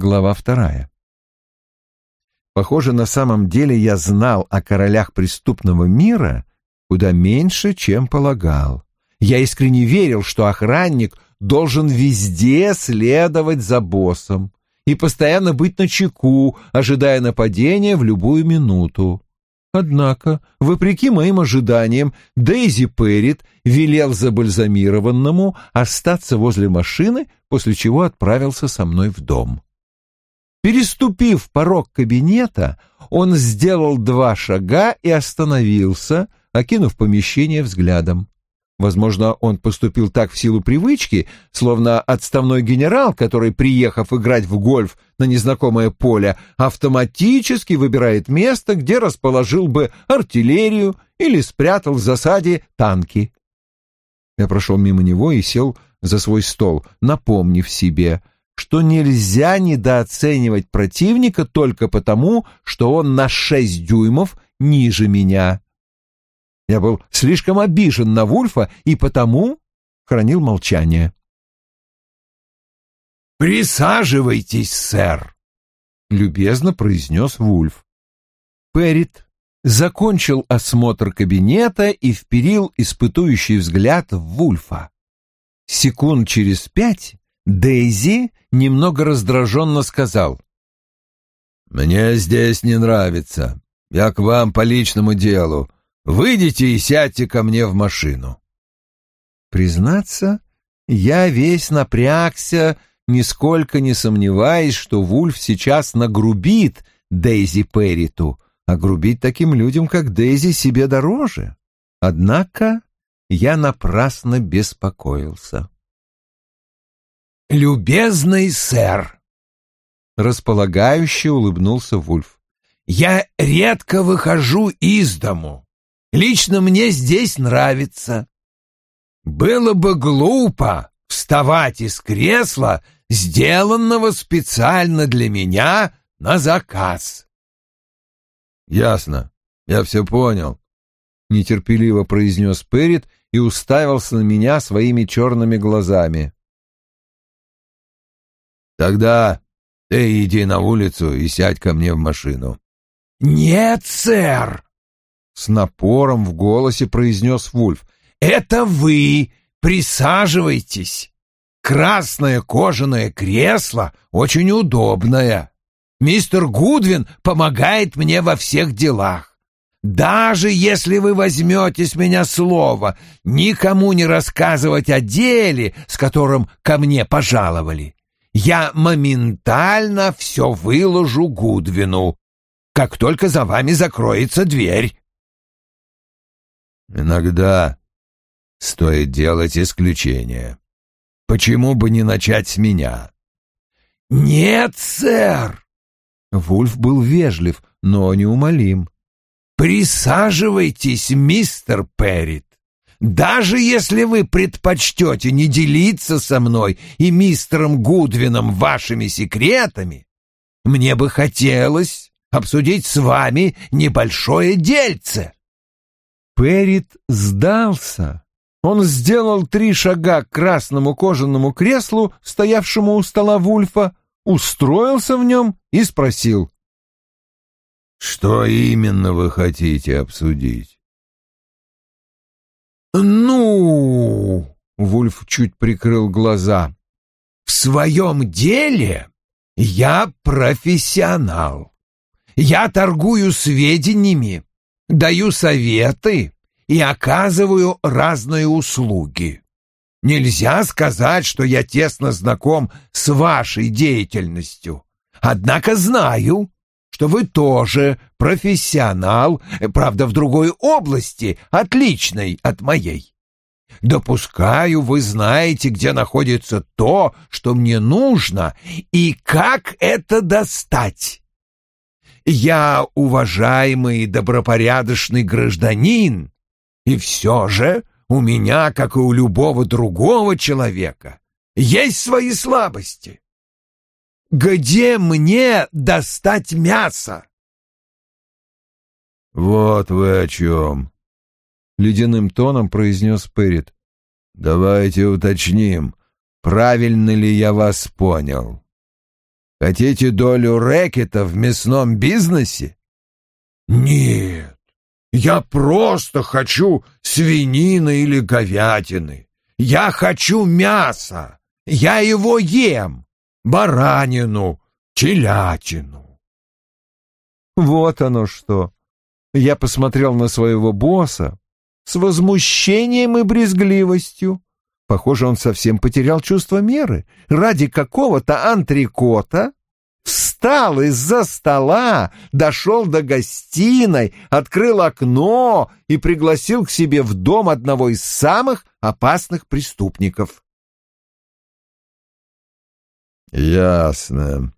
глава вторая. Похоже, на самом деле я знал о королях преступного мира куда меньше, чем полагал. Я искренне верил, что охранник должен везде следовать за боссом и постоянно быть на чеку, ожидая нападения в любую минуту. Однако, вопреки моим ожиданиям, Дейзи Перрит велел забальзамированному остаться возле машины, после чего отправился со мной в дом. Переступив порог кабинета, он сделал два шага и остановился, окинув помещение взглядом. Возможно, он поступил так в силу привычки, словно отставной генерал, который, приехав играть в гольф на незнакомое поле, автоматически выбирает место, где расположил бы артиллерию или спрятал в засаде танки. Я прошел мимо него и сел за свой стол, напомнив себе, что нельзя недооценивать противника только потому, что он на шесть дюймов ниже меня. Я был слишком обижен на Вульфа и потому хранил молчание. «Присаживайтесь, сэр», — любезно произнес Вульф. Перрит закончил осмотр кабинета и вперил испытующий взгляд в Вульфа. Секунд через пять Дейзи немного раздраженно сказал. «Мне здесь не нравится. Я к вам по личному делу. Выйдите и сядьте ко мне в машину. Признаться, я весь напрягся, нисколько не сомневаясь, что Вульф сейчас нагрубит Дейзи Перриту, а грубить таким людям, как Дейзи, себе дороже. Однако я напрасно беспокоился. «Любезный сэр!» — располагающе улыбнулся Вульф. «Я редко выхожу из дому. Лично мне здесь нравится. Было бы глупо вставать из кресла, сделанного специально для меня на заказ. Ясно, я все понял, нетерпеливо произнес Перрит и уставился на меня своими черными глазами. Тогда ты иди на улицу и сядь ко мне в машину. Нет, сэр, с напором в голосе произнес Вульф. «Это вы! Присаживайтесь! Красное кожаное кресло очень удобное. Мистер Гудвин помогает мне во всех делах. Даже если вы возьмете с меня слово никому не рассказывать о деле, с которым ко мне пожаловали, я моментально все выложу Гудвину, как только за вами закроется дверь. Иногда стоит делать исключение. Почему бы не начать с меня? Нет, сэр. Вульф был вежлив, но неумолим. Присаживайтесь, мистер Перрит. Даже если вы предпочтете не делиться со мной и мистером Гудвином вашими секретами, мне бы хотелось обсудить с вами небольшое дельце. Перрит сдался. Он сделал три шага к красному кожаному креслу, стоявшему у стола Вульфа, устроился в нем и спросил. «Что именно вы хотите обсудить?» «Ну...» — Вульф чуть прикрыл глаза. «В своем деле я профессионал. Я торгую сведениями, даю советы и оказываю разные услуги. Нельзя сказать, что я тесно знаком с вашей деятельностью. Однако знаю, что вы тоже профессионал, правда, в другой области, отличной от моей. Допускаю, вы знаете, где находится то, что мне нужно, и как это достать. Я уважаемый добропорядочный гражданин, и все же у меня, как и у любого другого человека, есть свои слабости. Где мне достать мясо? Вот вы о чем, — ледяным тоном произнес Перрит. Давайте уточним, правильно ли я вас понял. Хотите долю рэкета в мясном бизнесе? Нет, я просто хочу свинины или говядины. Я хочу мяса. Я его ем. Баранину, телятину. Вот оно что. Я посмотрел на своего босса с возмущением и брезгливостью. Похоже, он совсем потерял чувство меры. Ради какого-то антрикота встал из-за стола, дошел до гостиной, открыл окно и пригласил к себе в дом одного из самых опасных преступников. «Ясно»,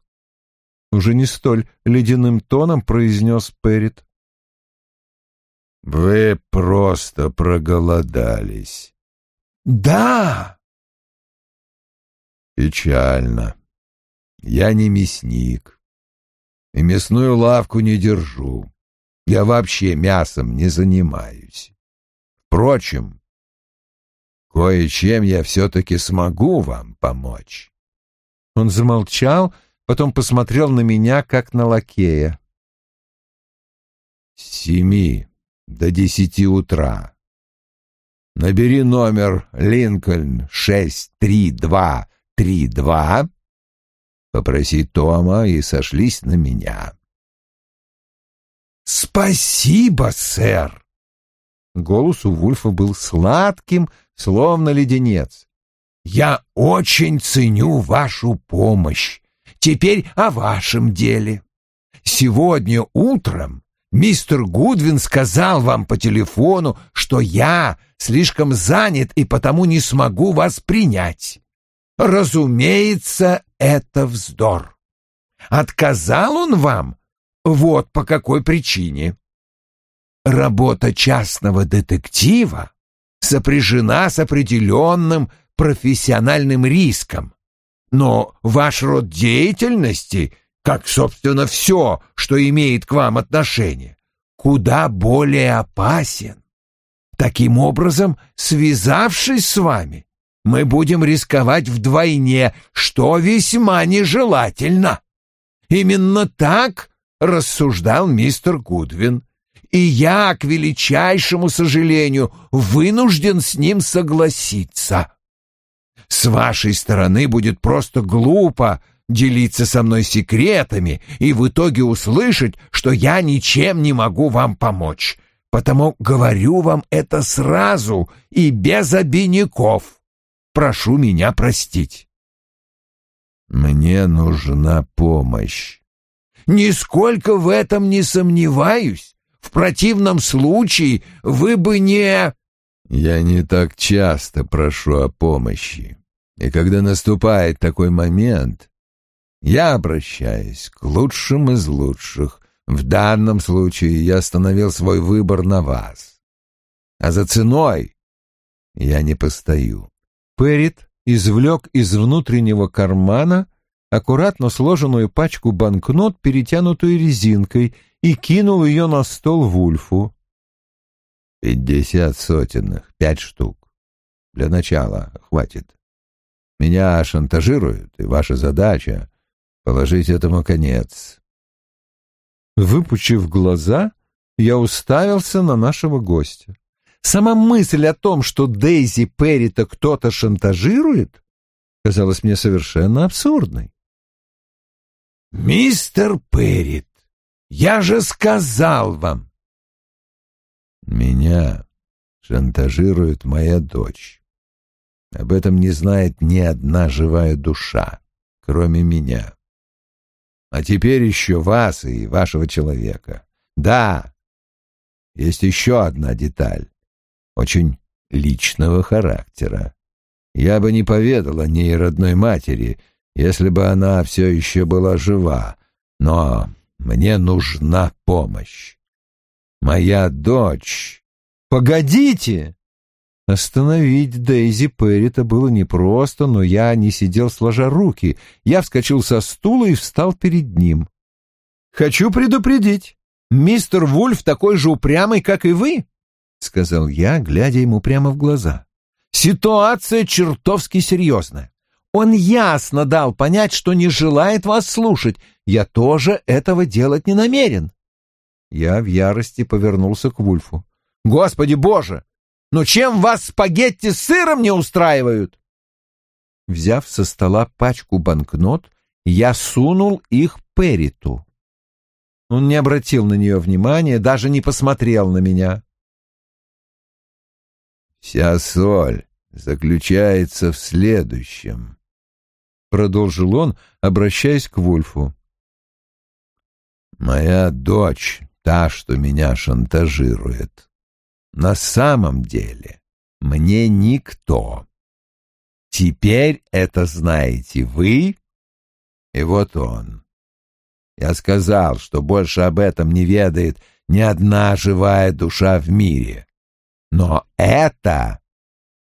— уже не столь ледяным тоном произнес Перрит. «Вы просто проголодались». «Да!» «Печально. Я не мясник. И мясную лавку не держу. Я вообще мясом не занимаюсь. Впрочем, кое-чем я все-таки смогу вам помочь». Он замолчал, потом посмотрел на меня, как на лакея. «С семи до десяти утра. Набери номер Линкольн 63232, попроси Тома и сошлись на меня. «Спасибо, сэр!» Голос у Вульфа был сладким, словно леденец. «Я очень ценю вашу помощь. Теперь о вашем деле. Сегодня утром Мистер Гудвин сказал вам по телефону, что я слишком занят и потому не смогу вас принять. Разумеется, это вздор. Отказал он вам? Вот по какой причине. Работа частного детектива сопряжена с определенным профессиональным риском. Но ваш род деятельности как, собственно, все, что имеет к вам отношение, куда более опасен. Таким образом, связавшись с вами, мы будем рисковать вдвойне, что весьма нежелательно. Именно так рассуждал мистер Гудвин, и я, к величайшему сожалению, вынужден с ним согласиться. С вашей стороны будет просто глупо делиться со мной секретами и в итоге услышать, что я ничем не могу вам помочь. Потому говорю вам это сразу и без обиняков. Прошу меня простить. Мне нужна помощь. Нисколько в этом не сомневаюсь. В противном случае вы бы не... Я не так часто прошу о помощи. И когда наступает такой момент, я обращаюсь к лучшим из лучших. В данном случае я остановил свой выбор на вас. А за ценой я не постою. Перрит извлек из внутреннего кармана аккуратно сложенную пачку банкнот, перетянутую резинкой, и кинул ее на стол Вульфу. «Пятьдесят сотенных, пять штук. Для начала хватит. Меня шантажируют, и ваша задача Положить этому конец. Выпучив глаза, я уставился на нашего гостя. Сама мысль о том, что Дейзи Перри-то кто-то шантажирует, казалась мне совершенно абсурдной. «Мистер Перрит, я же сказал вам!» «Меня шантажирует моя дочь. Об этом не знает ни одна живая душа, кроме меня. А теперь еще вас и вашего человека. Да, есть еще одна деталь, очень личного характера. Я бы не поведал о ней родной матери, если бы она все еще была жива, но мне нужна помощь. Моя дочь... «Погодите!» Остановить Дейзи Перри-то было непросто, но я не сидел сложа руки. Я вскочил со стула и встал перед ним. «Хочу предупредить, мистер Вульф такой же упрямый, как и вы», — сказал я, глядя ему прямо в глаза. «Ситуация чертовски серьезная. Он ясно дал понять, что не желает вас слушать. Я тоже этого делать не намерен. Я в ярости повернулся к Вульфу. Господи боже! Ну чем вас спагетти с сыром не устраивают? Взяв со стола пачку банкнот, я сунул их Периту. Он не обратил на нее внимания, даже не посмотрел на меня. «Вся соль заключается в следующем», — продолжил он, обращаясь к Вульфу. «Моя дочь, та, что меня шантажирует, на самом деле мне никто. Теперь это знаете вы и вот он. Я сказал, что больше об этом не ведает ни одна живая душа в мире. Но это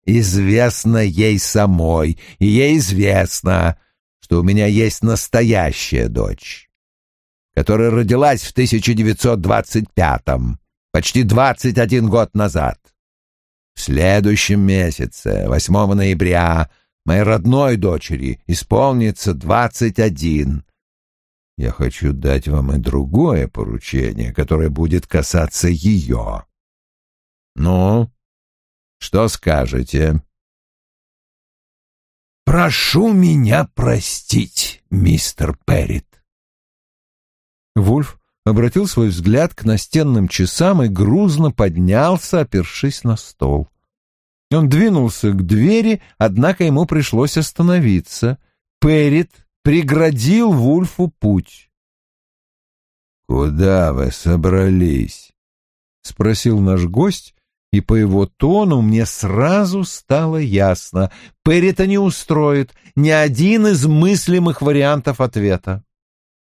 известно ей самой, и ей известно, что у меня есть настоящая дочь, которая родилась в 1925-м, почти 21 год назад. В следующем месяце, 8 ноября, моей родной дочери исполнится 21. Я хочу дать вам и другое поручение, которое будет касаться ее. Ну, что скажете? Прошу меня простить, мистер Перрит. Вульф обратил свой взгляд к настенным часам и грузно поднялся, опершись на стол. Он двинулся к двери, однако ему пришлось остановиться. Перрит преградил Вульфу путь. «Куда вы собрались?» — спросил наш гость, и по его тону мне сразу стало ясно. Перрита не устроит ни один из мыслимых вариантов ответа.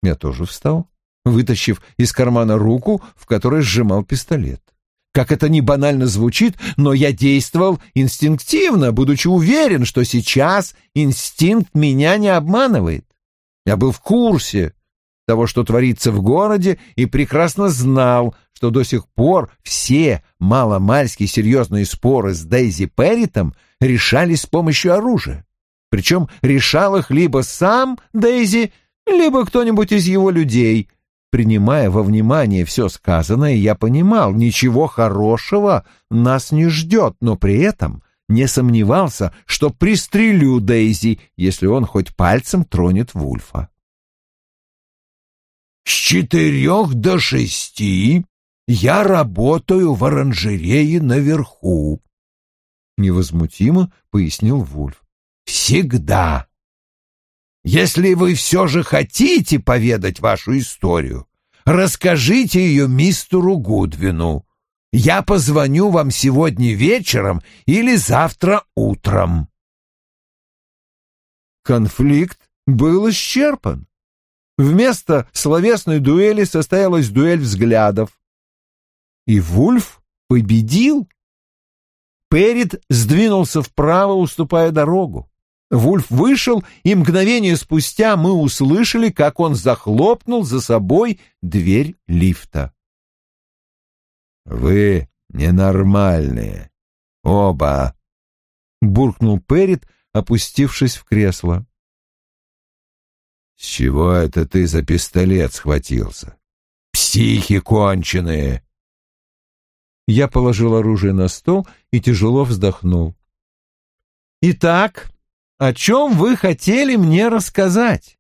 Я тоже встал, вытащив из кармана руку, в которой сжимал пистолет. Как это ни банально звучит, но я действовал инстинктивно, будучи уверен, что сейчас инстинкт меня не обманывает. Я был в курсе того, что творится в городе, и прекрасно знал, что до сих пор все маломальски серьезные споры с Дейзи Перритом решались с помощью оружия. Причем решал их либо сам Дейзи, либо кто-нибудь из его людей — Принимая во внимание все сказанное, я понимал, ничего хорошего нас не ждет, но при этом не сомневался, что пристрелю Дейзи, если он хоть пальцем тронет Вульфа. «С четырех до шести я работаю в оранжерее наверху», — невозмутимо пояснил Вульф. «Всегда. Если вы все же хотите поведать вашу историю, расскажите ее мистеру Гудвину. Я позвоню вам сегодня вечером или завтра утром. Конфликт был исчерпан. Вместо словесной дуэли состоялась дуэль взглядов. И Вульф победил. Перед сдвинулся вправо, уступая дорогу. Вульф вышел, и мгновение спустя мы услышали, как он захлопнул за собой дверь лифта. «Вы ненормальные. Оба!» — буркнул Перрит, опустившись в кресло. «С чего это ты за пистолет схватился? Психи конченые!» Я положил оружие на стол и тяжело вздохнул. «Итак, о чем вы хотели мне рассказать?»